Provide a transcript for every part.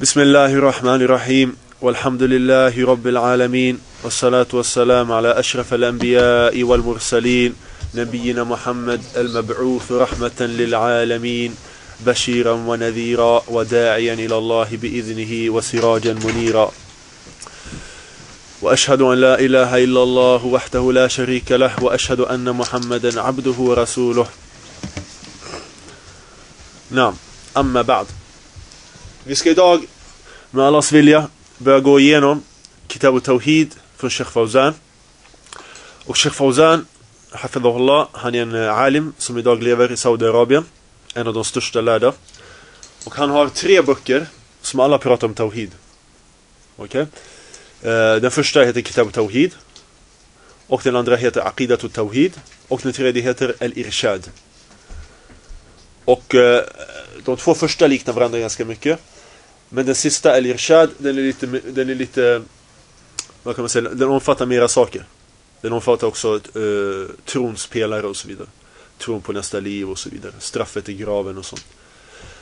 بسم الله الرحمن الرحيم والحمد لله رب العالمين والصلاة والسلام على أشرف الأنبياء والمرسلين نبينا محمد المبعوث رحمة للعالمين بشيرا ونذيرا وداعيا إلى الله بإذنه وسراجا منيرا وأشهد أن لا إله إلا الله وحده لا شريك له وأشهد أن محمدا عبده ورسوله نعم أما بعد Vi ska idag med allas vilja börja gå igenom Kitab och Tawhid från Sheikh Fawzan. Och Sheikh Fawzan, Hafidahullah, han är en eh, alim som idag lever i Saudiarabien. En av de största lärda. Och han har tre böcker som alla pratar om Tawhid. Okej? Okay? Den första heter Kitab och Tawhid. Och den andra heter Aqidat och Tawhid. Och den tredje heter El-Irshad. Och eh, de två första liknar varandra ganska mycket. Men den sista, El-Irshad, den är lite, den är lite, vad kan man säga, den omfattar mera saker. Den omfattar också eh, uh, trons pelare och så vidare. Tron på nästa liv och så vidare. Straffet i graven och sånt.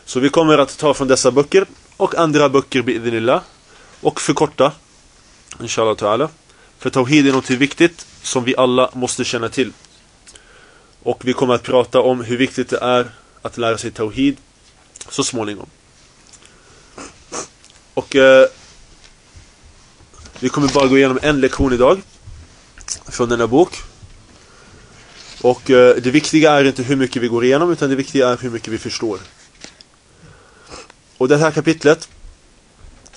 Så vi kommer att ta från dessa böcker och andra böcker bi'idhnillah. Och förkorta, inshallah ta'ala. För Tawhid är något viktigt som vi alla måste känna till. Och vi kommer att prata om hur viktigt det är att lära sig Tawhid så småningom. Och eh, vi kommer bara gå igenom en lektion idag från denna bok. Och eh, det viktiga är inte hur mycket vi går igenom utan det viktiga är hur mycket vi förstår. Och det här kapitlet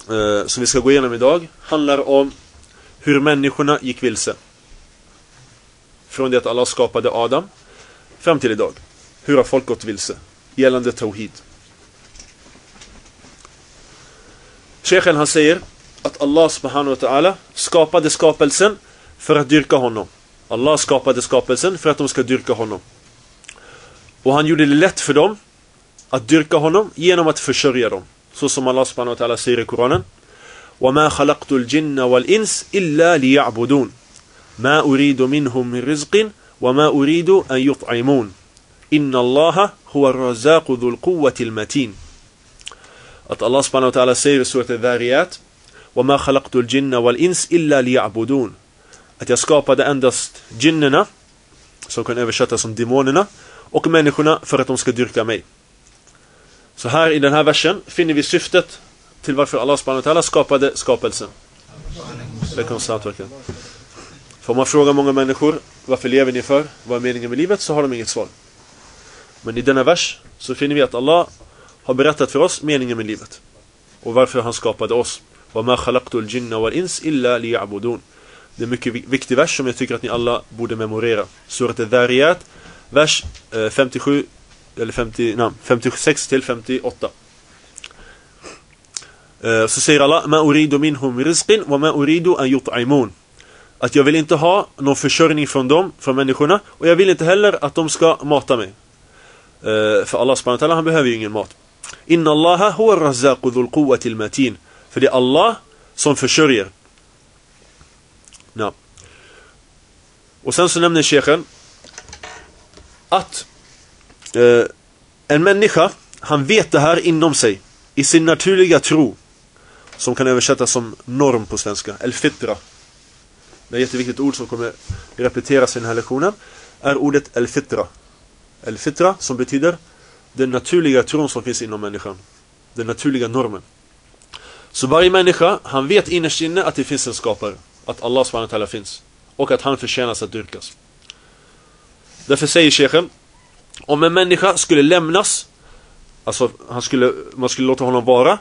eh, som vi ska gå igenom idag handlar om hur människorna gick vilse. Från det att Allah skapade Adam fram till idag. Hur har folk gått vilse? Gällande Tawhid. Sheikhen han säger att Allah subhanahu wa ta'ala skapade skapelsen för att dyrka honom. Allah skapade skapelsen för att de ska dyrka honom. Och han gjorde det lätt för dem att dyrka honom genom att försörja dem. Så som Allah subhanahu wa ta'ala säger i Koranen. وَمَا خَلَقْتُ الْجِنَّ وَالْإِنسِ إِلَّا لِيَعْبُدُونَ مَا أُرِيدُ مِنْهُمْ مِنْ رِزْقٍ وَمَا أُرِيدُ أَنْ يُطْعِمُونَ إِنَّ اللَّهَ هُوَ الرَّزَاقُ ذُو الْقُوَّةِ الْمَتِينَ Att Allah subhanahu wa ta'ala säger i surat al-Dhariyat وَمَا خَلَقْتُ الْجِنَّ وَالْإِنسِ إِلَّا لِيَعْبُدُونَ Att jag skapade endast jinnerna som kan översättas som demonerna och människorna för att de ska dyrka mig. Så här i den här versen finner vi syftet till varför Allah subhanahu wa ta'ala skapade skapelsen. För om man frågar många människor varför lever ni för? Vad är meningen med livet? Så har de inget svar. Men i denna vers så finner vi att Allah har berättat för oss meningen med livet. Och varför han skapade oss. وَمَا خَلَقْتُ الْجِنَّ وَالْإِنسِ إِلَّا لِيَعْبُدُونَ Det är en mycket viktig vers som jag tycker att ni alla borde memorera. Surat al-Dhariyat, vers 57 eller 50, nej, 56 till 58. Så säger Allah Ma uridu minhum rizqin wa ma uridu an yut'imun Att jag vill inte ha någon försörjning från dem, från människorna och jag vill inte heller att de ska mata mig. För Allah subhanahu wa ta'ala, han behöver ju ingen mat. Inna Allaha huwa razzaqu dhul quwwati al-matin. För det är Allah som försörjer. Ja. Och sen så nämner Shejken att eh, en människa, han vet det här inom sig, i sin naturliga tro, som kan översättas som norm på svenska, el-fitra. Det är ett jätteviktigt ord som kommer repeteras i den här lektionen, är ordet el-fitra. El-fitra som betyder den naturliga tron som finns inom människan. Den naturliga normen. Så varje människa, han vet innerst inne att det finns en skapare. Att Allah subhanahu finns. Och att han förtjänas att dyrkas. Därför säger Shechen, om en människa skulle lämnas, alltså han skulle, man skulle låta honom vara,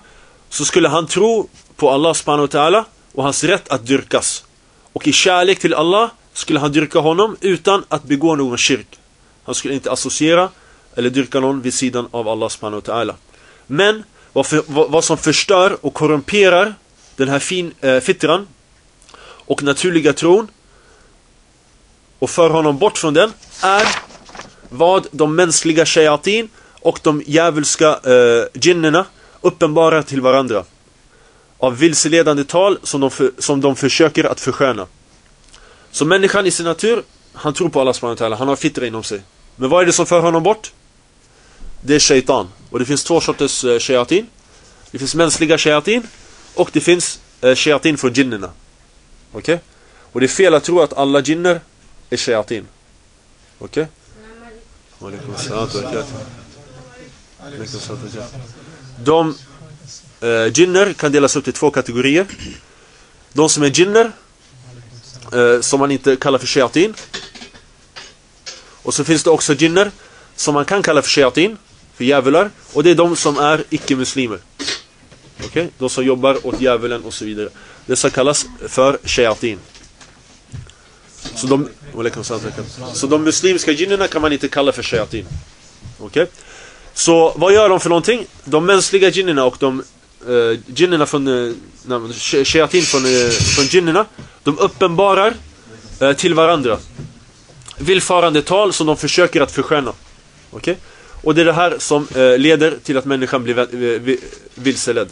så skulle han tro på Allah subhanahu och hans rätt att dyrkas. Och i kärlek till Allah skulle han dyrka honom utan att begå någon kyrk. Han skulle inte associera eller dyrka någon vid sidan av Allah subhanahu wa ta'ala. Men vad, för, vad, vad, som förstör och korrumperar den här fin, eh, fittran och naturliga tron och för honom bort från den är vad de mänskliga shayatin och de djävulska eh, jinnerna uppenbarar till varandra av vilseledande tal som de, för, som de försöker att försköna. Så människan i sin natur, han tror på Allah subhanahu wa ta'ala, han har fittra inom sig. Men vad är det som för honom bort? Det är shaitan. Och det finns två sorters eh, shayatin. Det finns mänskliga shayatin och det finns eh, shayatin för jinnerna. Okej? Okay? Och det är fel att tro att alla jinner är shayatin. Okej? Okay? De eh, jinner kan delas upp till två kategorier. De som är jinner, eh, som man inte kallar för shayatin. Och så finns det också jinner som man kan kalla för shayatin, för djävular. Och det är de som är icke-muslimer. Okej? Okay? De som jobbar åt djävulen och så vidare. Dessa kallas för shayatin. Så de, så de muslimska jinnerna kan man inte kalla för shayatin. Okej? Okay? Så vad gör de för någonting? De mänskliga jinnerna och de uh, jinnerna från uh, shayatin från, uh, från jinnerna de uppenbarar uh, till varandra villfarande tal som de försöker att försköna. Okej? Okay? Och det är det här som eh, leder till att människan blir eh, vilseledd.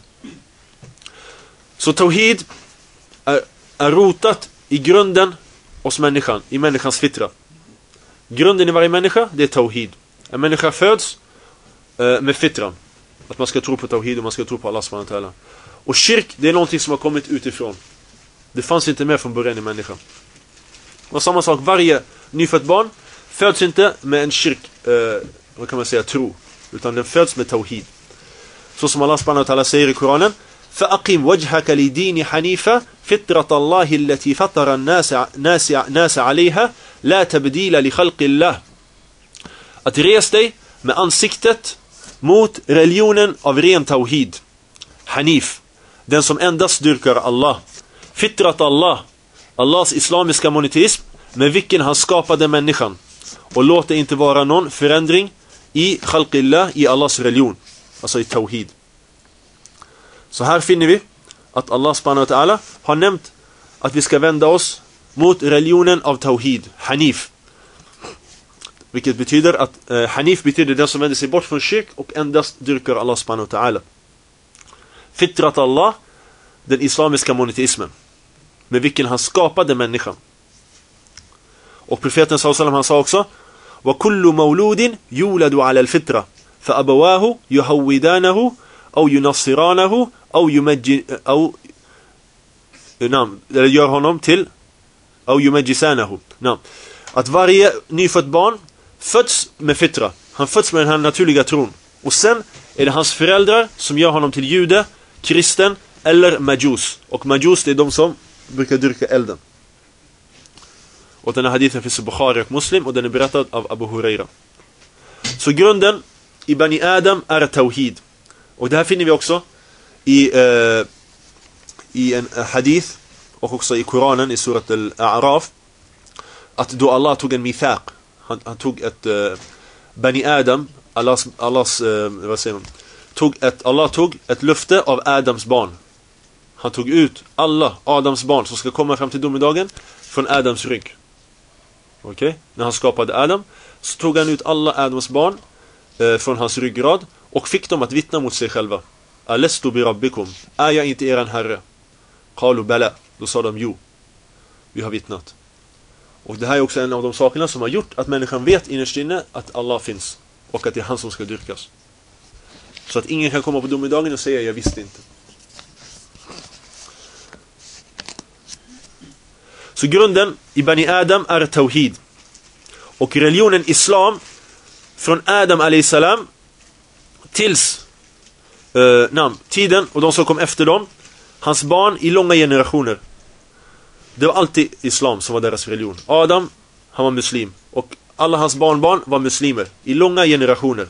Så Tawhid är, är rotat i grunden hos människan, i människans fitra. Grunden i varje människa, det är Tawhid. En människa föds eh, med fitran. Att man ska tro på Tawhid och man ska tro på Allah subhanahu Och kyrk, det är någonting som har kommit utifrån. Det fanns inte med från början i människan. Och samma sak, varje nyfött barn föds inte med en kyrk, eh, vad kan man säga, tro. Utan den föds med Tawhid. Så som Allah subhanahu säger i Koranen فأقم وجهك لدين حنيفة فطرة الله التي فطر الناس ناس, ناس عليها لا تبديل لخلق الله Att res dig med ansiktet mot religionen av ren tawhid. Hanif. Den som endast dyrkar Allah. Fitrat Allah. Allahs islamiska monoteism med vilken han skapade människan. Och låt det inte vara någon förändring i khalqillah, i Allahs religion. Alltså i tawhid. Så här finner vi att Allah subhanahu wa ta'ala har nämnt att vi ska vända oss mot religionen av Tawhid, Hanif. Vilket betyder att eh, Hanif betyder den som vänder sig bort från kyrk och endast dyrkar Allah subhanahu wa ta'ala. Fitrat Allah, den islamiska monoteismen. Med vilken han skapade människan. Och profeten sallallahu han sa också وَكُلُّ مَوْلُودٍ يُولَدُ عَلَى الْفِطْرَةِ فَأَبَوَاهُ يُهَوِّدَانَهُ أو ينصرانه أو يمجن أو نعم gör honom till أو يمجسانه نعم att varje nyfött barn föds med fitra han föds med den här naturliga tron och sen är det hans föräldrar som gör honom till jude kristen eller majus och majus det är de som brukar dyrka elden och den här hadithen finns i Bukhari och Muslim och den är berättad av Abu Huraira. Så grunden i Bani Adam är tawhid. Och det här finner vi också i, eh, i en eh, hadith och också i Koranen i surat al-A'raf att då Allah tog en mithaq. Han, han tog ett eh, Bani Adam Allahs, Allahs eh, vad säger man? Tog ett, Allah tog ett löfte av Adams barn. Han tog ut alla Adams barn som ska komma fram till domedagen från Adams rygg okej, okay? när han skapade Adam så tog han ut alla Adams barn eh, från hans ryggrad och fick dem att vittna mot sig själva. Alestu bi rabbikum. Är jag inte eran herre? Qalu bala. Då sa de jo. Vi har vittnat. Och det här är också en av de sakerna som har gjort att människan vet innerst inne att Allah finns. Och att det är han som ska dyrkas. Så att ingen kan komma på domedagen och säga jag visste inte. Så grunden i Bani Adam är Tawhid. Och religionen Islam från Adam salam tills uh, namn, tiden och de som kom efter dem, hans barn i långa generationer. Det var alltid islam som var deras religion. Adam, han var muslim. Och alla hans barnbarn var muslimer i långa generationer.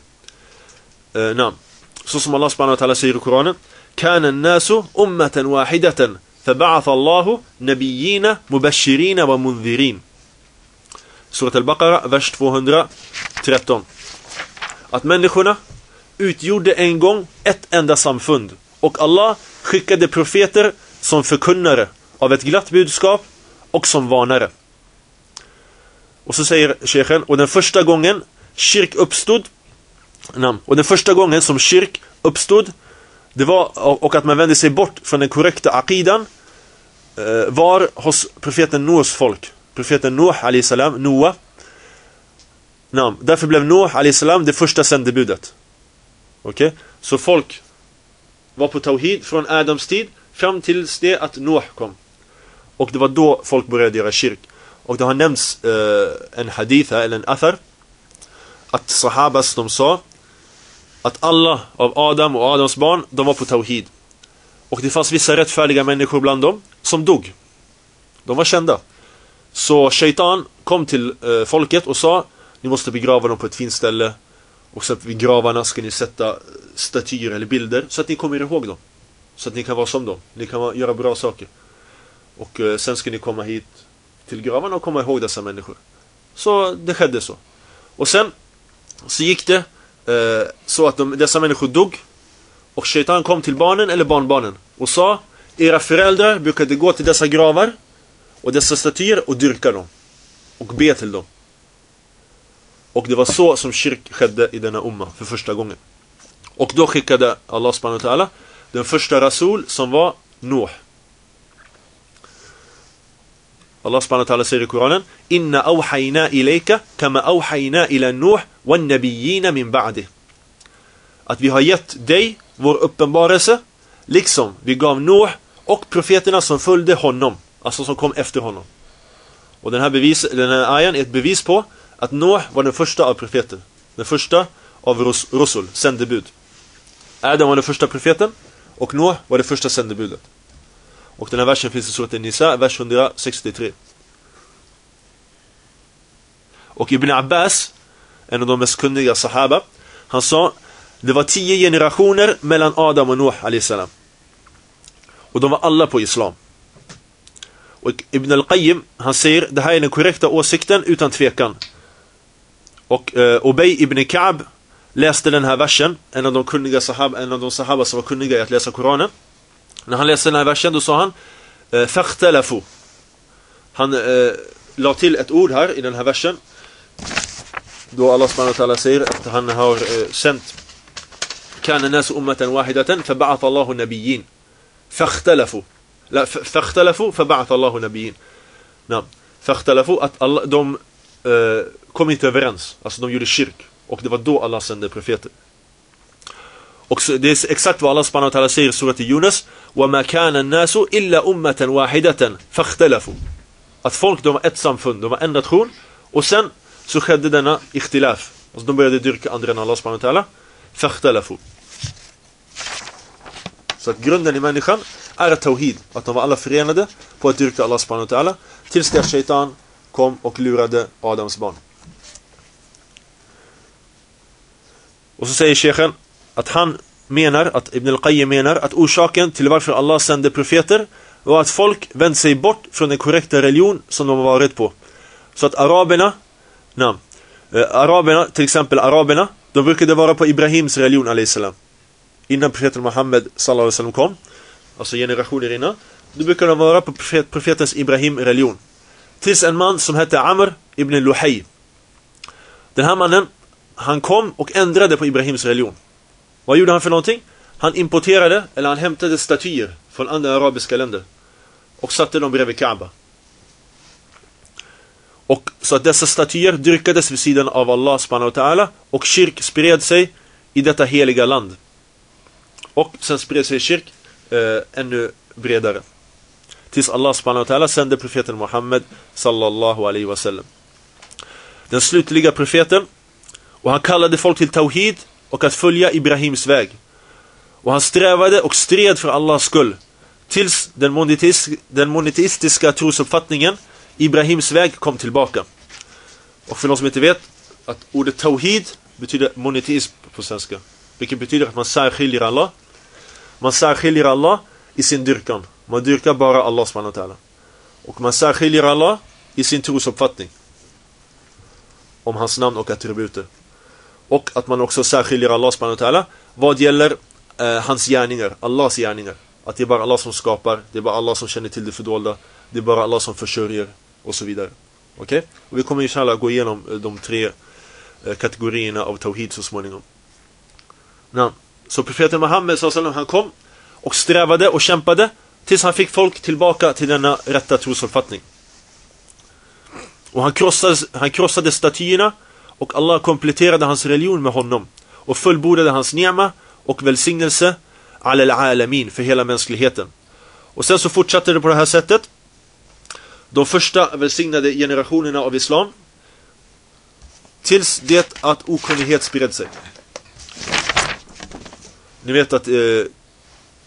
Uh, namn. Så som Allah subhanahu wa ta'ala säger i Koranen. كان الناس أمة واحدة فبعث الله نبيين مبشرين ومنذرين Surat al-Baqarah, vers 213. Att människorna utgjorde en gång ett enda samfund. Och Allah skickade profeter som förkunnare av ett glatt budskap och som varnare. Och så säger sheikhen, och den första gången kyrk uppstod, och den första gången som kyrk uppstod, det var, och att man vände sig bort från den korrekta aqidan, eh, var hos profeten Noahs folk. Profeten Noah, salam, Noah. Därför blev Noah, salam, det första sändebudet. Okej? Okay? Så folk var på Tawhid från Adams tid fram tills det att Noah kom. Och det var då folk började göra kyrk. Och det har nämnts eh, en hadith eller en athar. Att sahabas de sa att alla av Adam och Adams barn, de var på Tawhid. Och det fanns vissa rättfärdiga människor bland dem som dog. De var kända. Så Shaitan kom till eh, folket och sa Ni måste begrava dem på ett fint ställe. Och så vid gravarna ska ni sätta eh, statyer eller bilder så att ni kommer ihåg dem. Så att ni kan vara som dem. Ni kan göra bra saker. Och eh, sen ska ni komma hit till gravarna och komma ihåg dessa människor. Så det skedde så. Och sen så gick det Eh, så att de, dessa människor dog. Och Shaitan kom till barnen eller barnbarnen och sa Era föräldrar brukade gå till dessa gravar och dessa statyer och dyrka dem. Och be till dem. Och det var så som kyrk skedde i denna umma för första gången. Och då skickade Allah subhanahu wa ta'ala den första rasul som var Noah. Allah subhanahu wa ta'ala säger i Koranen Inna awhayna ilayka kama awhayna ila Nuh wan nabiyina min ba'di. Att vi har gett dig vår uppenbarelse liksom vi gav Noh och profeterna som följde honom. Alltså som kom efter honom. Och den här, bevis, den här ayan är ett bevis på att Noah var den första av profeter. Den första av rus, Rusul, sändebud. Adam var den första profeten och Noah var det första sändebudet. Och den här versen finns i surat Nisa, vers 163. Och Ibn Abbas, en av de mest kunniga sahaba, han sa det var tio generationer mellan Adam och Noah salam. Och de var alla på Islam. Och Ibn al-Qayyim, han säger det här är den korrekta åsikten utan tvekan. Och eh, Obey ibn Ka'b läste den här versen, en av de kunniga sahab, en av de sahaba som var kunniga i att läsa Koranen. När han läste den här versen då sa han eh, Fakhtalafu. Han eh, la till ett ord här i den här versen. Då Allah subhanahu wa säger att han har eh, sänt كان الناس أمة واحدة فبعث الله نبيين فاختلفوا لا فاختلفوا فبعث الله نبيين نعم فاختلفوا att alla, de uh, kom inte överens alltså de gjorde kyrk och det var då Allah sände profeter och så, det är exakt vad Allah subhanahu wa ta'ala säger i surat Yunus وَمَا كَانَ النَّاسُ إِلَّا أُمَّةً وَاحِدَةً فَاخْتَلَفُوا Att folk, de var ett samfund, de var en nation och sen så skedde denna ikhtilaf. Alltså de började dyrka andra än Allah subhanahu wa ta'ala. فَاخْتَلَفُوا Så att grunden i människan är tawhid. Att de var alla förenade på att dyrka Allah subhanahu wa ta'ala. Tills det shaitan kom och lurade Adams barn. Och så säger sheikhen att han menar, att Ibn al-Qayyim menar att orsaken till varför Allah sände profeter var att folk vänt sig bort från den korrekta religion som de har varit på. Så att araberna, na, eh, araberna, till exempel araberna, de brukade vara på Ibrahims religion, alaihissalam. Innan profeten Muhammed sallallahu alaihi kom, alltså generationer innan, då brukade de vara på profet, profetens Ibrahim-religion. Tills en man som hette Amr ibn Luhay. Den här mannen, han kom och ändrade på Ibrahims religion. Vad gjorde han för någonting? Han importerade, eller han hämtade statyer från andra arabiska länder. Och satte dem bredvid Kaaba. Och så att dessa statyer dyrkades vid sidan av Allah subhanahu wa ta'ala och kyrk spred sig i detta heliga land. Och sen spred sig kyrk eh, ännu bredare. Tills Allah subhanahu wa ta'ala sände profeten Muhammed sallallahu alaihi wasallam. Den slutliga profeten och han kallade folk till Tawhid och att följa Ibrahims väg. Och han strävade och stred för Allahs skull. Tills den, monetis den monoteistiska trosuppfattningen Ibrahims väg kom tillbaka. Och för de som inte vet att ordet Tawhid betyder monetism på svenska. Vilket betyder att man särskiljer Allah. Man särskiljer Allah i sin dyrkan. Man dyrkar bara Allah subhanahu. Och man särskiljer Allah i sin trosuppfattning. Om hans namn och attributer. Och att man också särskiljer Allah subhanahu wa ta'ala vad gäller eh, hans gärningar, Allahs gärningar. Att det är bara Allah som skapar, det är bara Allah som känner till det fördolda, det är bara Allah som försörjer och så vidare. Okej? Okay? Och vi kommer inshallah gå igenom eh, de tre eh, kategorierna av Tawhid så småningom. Ja. Så profeten Muhammed han kom och strävade och kämpade tills han fick folk tillbaka till denna rätta trosuppfattning. Och han krossade, han krossade statyerna och Allah kompletterade hans religion med honom och fullbordade hans nema och välsignelse al alamin för hela mänskligheten. Och sen så fortsatte det på det här sättet. De första välsignade generationerna av Islam tills det att okunnighet spred sig. Ni vet att eh, i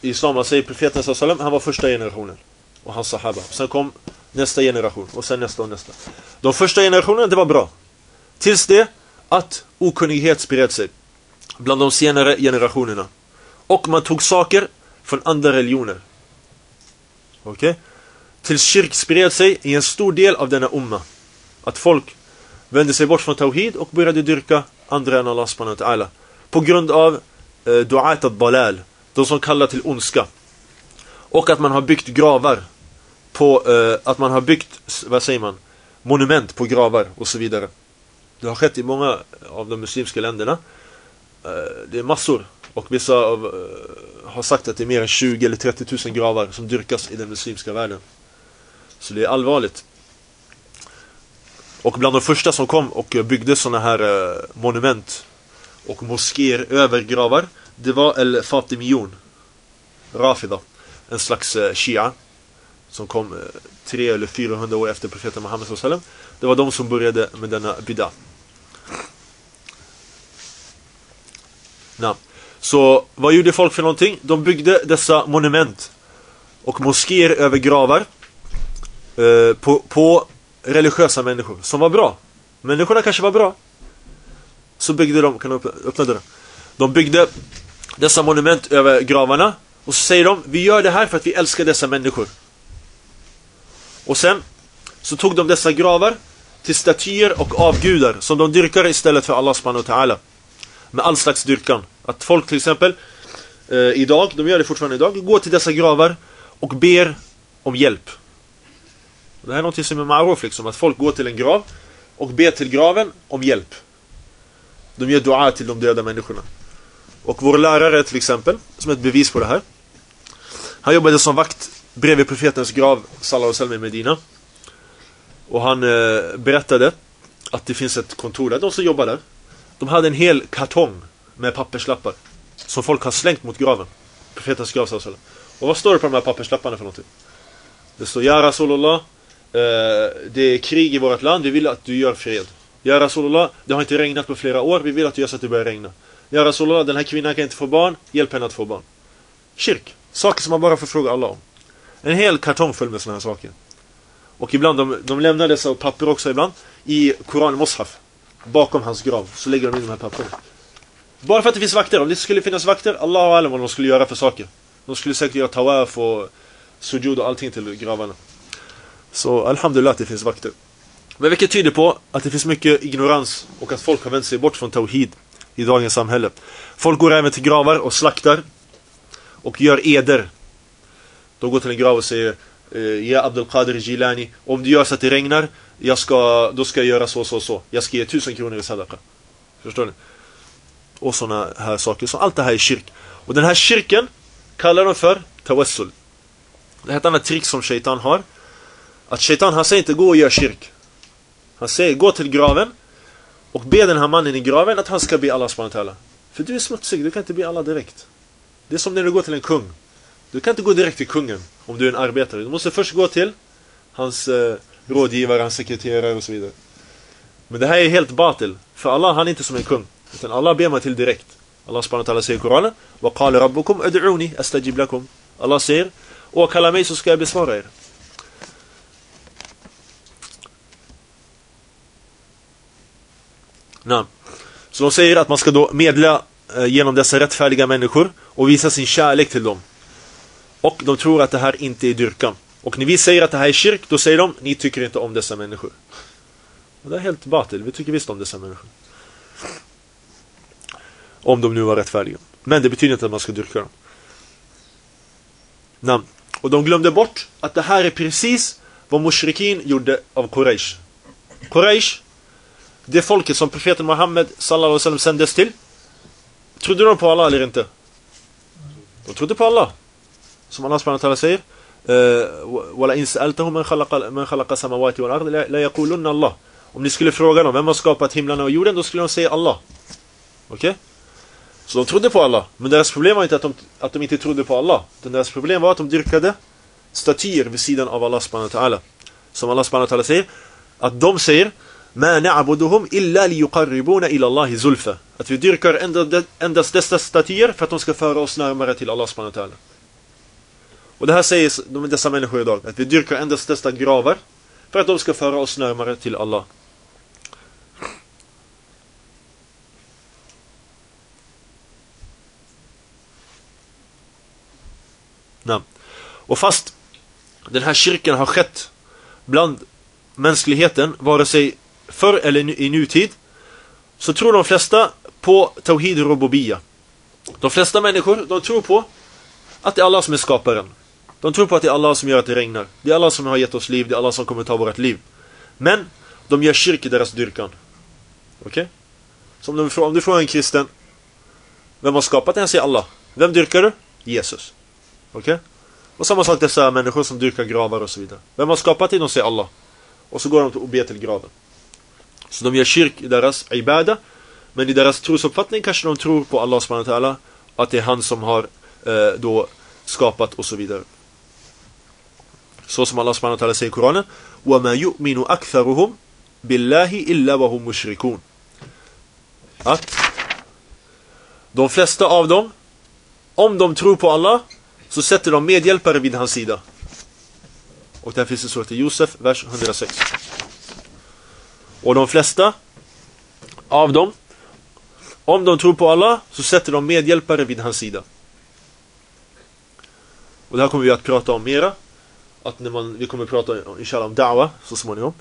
Islam, man säger profeten sallam, han var första generationen. Och hans sahaba. Sen kom nästa generation och sen nästa och nästa. De första generationerna, det var bra. Tills det att okunnighet spred sig bland de senare generationerna. Och man tog saker från andra religioner. Okej? Okay? Tills kyrk spred sig i en stor del av denna umma. Att folk vände sig bort från Tawhid och började dyrka andra än Allah subhanahu wa ta'ala. På grund av eh, du'at al-Balal, de som kallar till ondska. Och att man har byggt gravar på, eh, att man har byggt, vad säger man, monument på gravar och så vidare. Det har skett i många av de muslimska länderna. Eh, det är massor. Och vissa av, eh, har sagt att det är mer än 20 eller 30 000 gravar som dyrkas i den muslimska världen. Så det är allvarligt. Och bland de första som kom och byggde sådana här eh, monument och moskéer över gravar, det var El Fatimion. Rafida. En slags shia. Som kom 300 eller 400 år efter profeten Muhammed. Det var de som började med denna bid'a. Ja. Så vad gjorde folk för någonting? De byggde dessa monument och moskéer över gravar eh, på, på religiösa människor som var bra. Människorna kanske var bra. Så byggde de, kan du öppna dörren? De byggde dessa monument över gravarna och så säger de, vi gör det här för att vi älskar dessa människor. Och sen så tog de dessa gravar till statyer och avgudar som de dyrkar istället för Allah subhanahu wa ta'ala. Med all slags dyrkan. Att folk till exempel eh, idag, de gör det fortfarande idag, går till dessa gravar och ber om hjälp. Det här är något som är maruf liksom, att folk går till en grav och ber till graven om hjälp. De ger dua till de döda människorna. Och vår lärare till exempel, som är ett bevis på det här. Han jobbade som vakt bredvid profetens grav, sallallahu alaihi i Medina. Och han eh, berättade att det finns ett kontor där, de som jobbar där. De hade en hel kartong med papperslappar. Som folk har slängt mot graven. Profetens grav sallallahu Och vad står det på de här papperslapparna för någonting? Det står Ja Rasulullah eh, Det är krig i vårt land, vi vill att du gör fred. Ja Rasulullah, det har inte regnat på flera år, vi vill att du gör så att det börjar regna. Ja Rasulullah, den här kvinnan kan inte få barn, hjälp henne att få barn. Kyrk. Saker som man bara får fråga Allah om. En hel kartong full med sådana här saker. Och ibland, de, de lämnar dessa papper också ibland i Koran Moshaf. Bakom hans grav. Så lägger de in de här papperna. Bara för att det finns vakter. Om det skulle finnas vakter, Allah och alam vad de skulle göra för saker. De skulle säkert göra tawaf och sujud och allting till gravarna. Så alhamdulillah att det finns vakter. Men vilket tyder på att det finns mycket ignorans och att folk har vänt sig bort från tawhid i dagens samhälle. Folk går även till gravar och slaktar och gör eder. De går till en grav och säger Eh, ja Abdul Qadir Gilani, om du gör så att det regnar, jag ska, då ska jag göra så, så, så. Jag ska ge tusen kronor i sadaqa. Förstår ni? Och sådana här saker. Så allt det här är kyrk. Och den här kyrken kallar de för tawassul. Det är ett annat trick som shaitan har. Att shaitan, han säger inte gå och gör kyrk. Han säger gå till graven och be den här mannen i graven att han ska be Allah subhanahu För du är smutsig, du kan inte be Allah direkt. Det är som när du går till en kung. Du kan inte gå direkt till kungen om du är en arbetare. Du måste först gå till hans eh, rådgivare, hans sekreterare och så vidare. Men det här är helt batil. För Allah, han är inte som en kung. Utan Allah ber man till direkt. Allah subhanahu wa ta'ala säger i Koranen وَقَالَ رَبُّكُمْ أَدْعُونِي أَسْتَجِبْ لَكُمْ Allah säger Och kalla mig så ska jag besvara er. Na. Så de säger att man ska då medla eh, genom dessa rättfärdiga människor och visa sin kärlek till dem. Och de tror att det här inte är dyrkan. Och när vi säger att det här är kyrk, då säger de, ni tycker inte om dessa människor. Och det är helt batil, vi tycker visst om dessa människor. Om de nu var rättfärdiga. Men det betyder inte att man ska dyrka dem. Namn. Och de glömde bort att det här är precis vad mushrikin gjorde av Quraysh. Quraysh, det folket som profeten Muhammed sallallahu alaihi wasallam sändes till. Trodde de på Allah eller inte? De trodde på Allah Som Allah subhanahu wa ta'ala säger وَلَا إِنْ سَأَلْتَهُمْ مَنْ خَلَقَ, مَنْ خلق السَّمَوَاتِ وَالْأَرْضِ لَا يَقُولُنَّ اللَّهِ Om ni skulle fråga dem, vem har skapat himlarna och jorden? Då skulle de säga Allah. Okej? Okay? Så de trodde på Allah. Men deras problem var inte att de, att de inte trodde på Allah. Utan deras problem var att de dyrkade statyer vid sidan av Allah subhanahu wa ta'ala. Som Allah subhanahu wa ta'ala säger. Att de säger Ma na'buduhum illa liyuqarribuna ila Allahi zulfa. Att vi dyrkar endast dessa statyer för att de ska föra oss närmare till Allah subhanahu wa ta'ala. Och det här säger de, dessa människor idag. Att vi dyrkar endast dessa gravar för att de ska föra oss närmare till Allah. Nej. Och fast den här kyrkan har skett bland mänskligheten, vare sig förr eller i nutid, så tror de flesta på Tawhid Robobia. De flesta människor, de tror på att det är Allah som är skaparen. De tror på att det är Allah som gör att det regnar. Det är Allah som har gett oss liv, det är Allah som kommer ta vårt liv. Men de gör kyrk i deras dyrkan. Okej? Okay? Så om du, om du frågar en kristen, vem har skapat den? Säger Allah. Vem dyrkar du? Jesus. Okej? Okay? Och samma sak dessa människor som dyrkar gravar och så vidare. Vem har skapat det? De säger Allah. Och så går de och ber till graven. Så de gör kyrk i deras ibada. Men i deras trosuppfattning kanske de tror på Allah subhanahu. Att det är han som har eh, då skapat och så vidare. Så som Allah subhanahu wa ta'ala säger i Koranen. وَمَا يُؤْمِنُ أَكْثَرُهُمْ بِاللَّهِ إِلَّا وَهُمْ مُشْرِكُونَ Att de flesta av dem, om de tror på Allah, så sätter de medhjälpare vid hans sida. Och där finns det så till Josef, vers 106. Och de flesta av dem, om de tror på Allah, så sätter de medhjälpare vid hans sida. Och det här kommer vi att prata om mera. Att när man, vi kommer att prata inshallah om da'wa så småningom.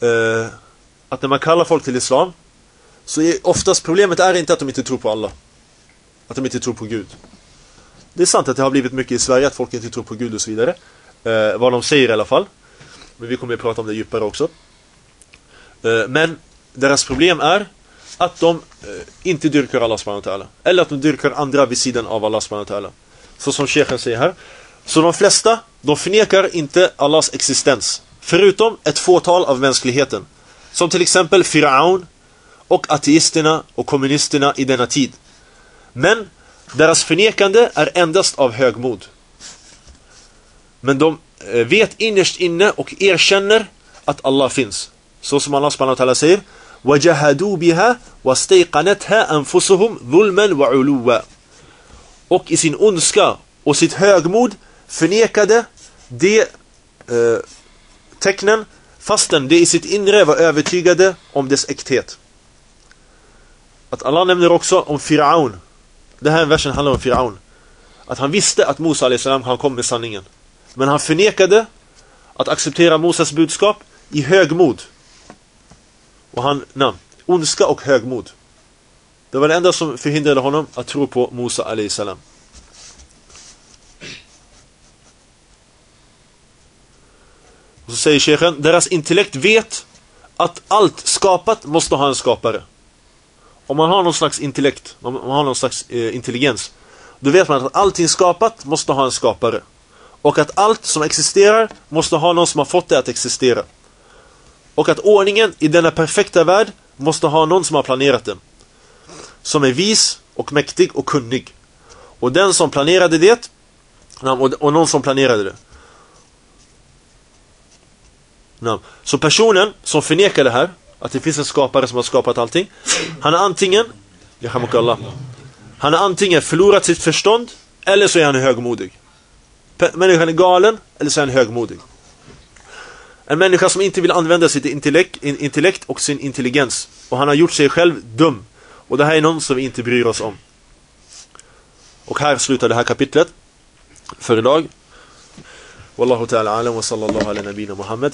Eh, att när man kallar folk till Islam så är oftast problemet är inte att de inte tror på Allah. Att de inte tror på Gud. Det är sant att det har blivit mycket i Sverige att folk inte tror på Gud och så vidare. Eh, vad de säger i alla fall. Men vi kommer att prata om det djupare också. Eh, men deras problem är att de eh, inte dyrkar Allah subhanahu wa ta'ala. Eller att de dyrkar andra vid sidan av Allah subhanahu wa ta'ala. Så som Sheikhen säger här. Så de flesta, de förnekar inte Allahs existens. Förutom ett fåtal av mänskligheten. Som till exempel Firaun och ateisterna och kommunisterna i denna tid. Men deras förnekande är endast av högmod. Men de eh, vet innerst inne och erkänner att Allah finns. Så som Allah subhanahu wa ta'ala säger وَجَهَدُوا بِهَا وَاسْتَيْقَنَتْهَا أَنفُسُهُمْ ظُلْمًا وَعُلُوًا Och i sin ondska och sitt högmod förnekade de eh, tecknen fastän de i sitt inre var övertygade om dess äkthet. Att Allah nämner också om Firaun. Den här versen handlar om Firaun. Att han visste att Musa salam han kom med sanningen. Men han förnekade att acceptera Moses budskap i högmod. Och han, namn, ondska och högmod. Det var det enda som förhindrade honom att tro på Musa salam. Och så säger shechen, deras intellekt vet att allt skapat måste ha en skapare. Om man har någon slags intellekt, om man har någon slags eh, intelligens, då vet man att allting skapat måste ha en skapare. Och att allt som existerar måste ha någon som har fått det att existera. Och att ordningen i denna perfekta värld måste ha någon som har planerat den. Som är vis och mäktig och kunnig. Och den som planerade det, och någon som planerade det. Så personen som förnekar det här, att det finns en skapare som har skapat allting, han är antingen, han har antingen förlorat sitt förstånd, eller så är han högmodig. Människan är galen, eller så är han högmodig. En människa som inte vill använda sitt intellekt, intellekt och sin intelligens. Och han har gjort sig själv dum. Och det här är någon som vi inte bryr oss om. Och här slutar det här kapitlet för idag. Wallahu ta'ala alam wa sallallahu ala nabina Muhammad.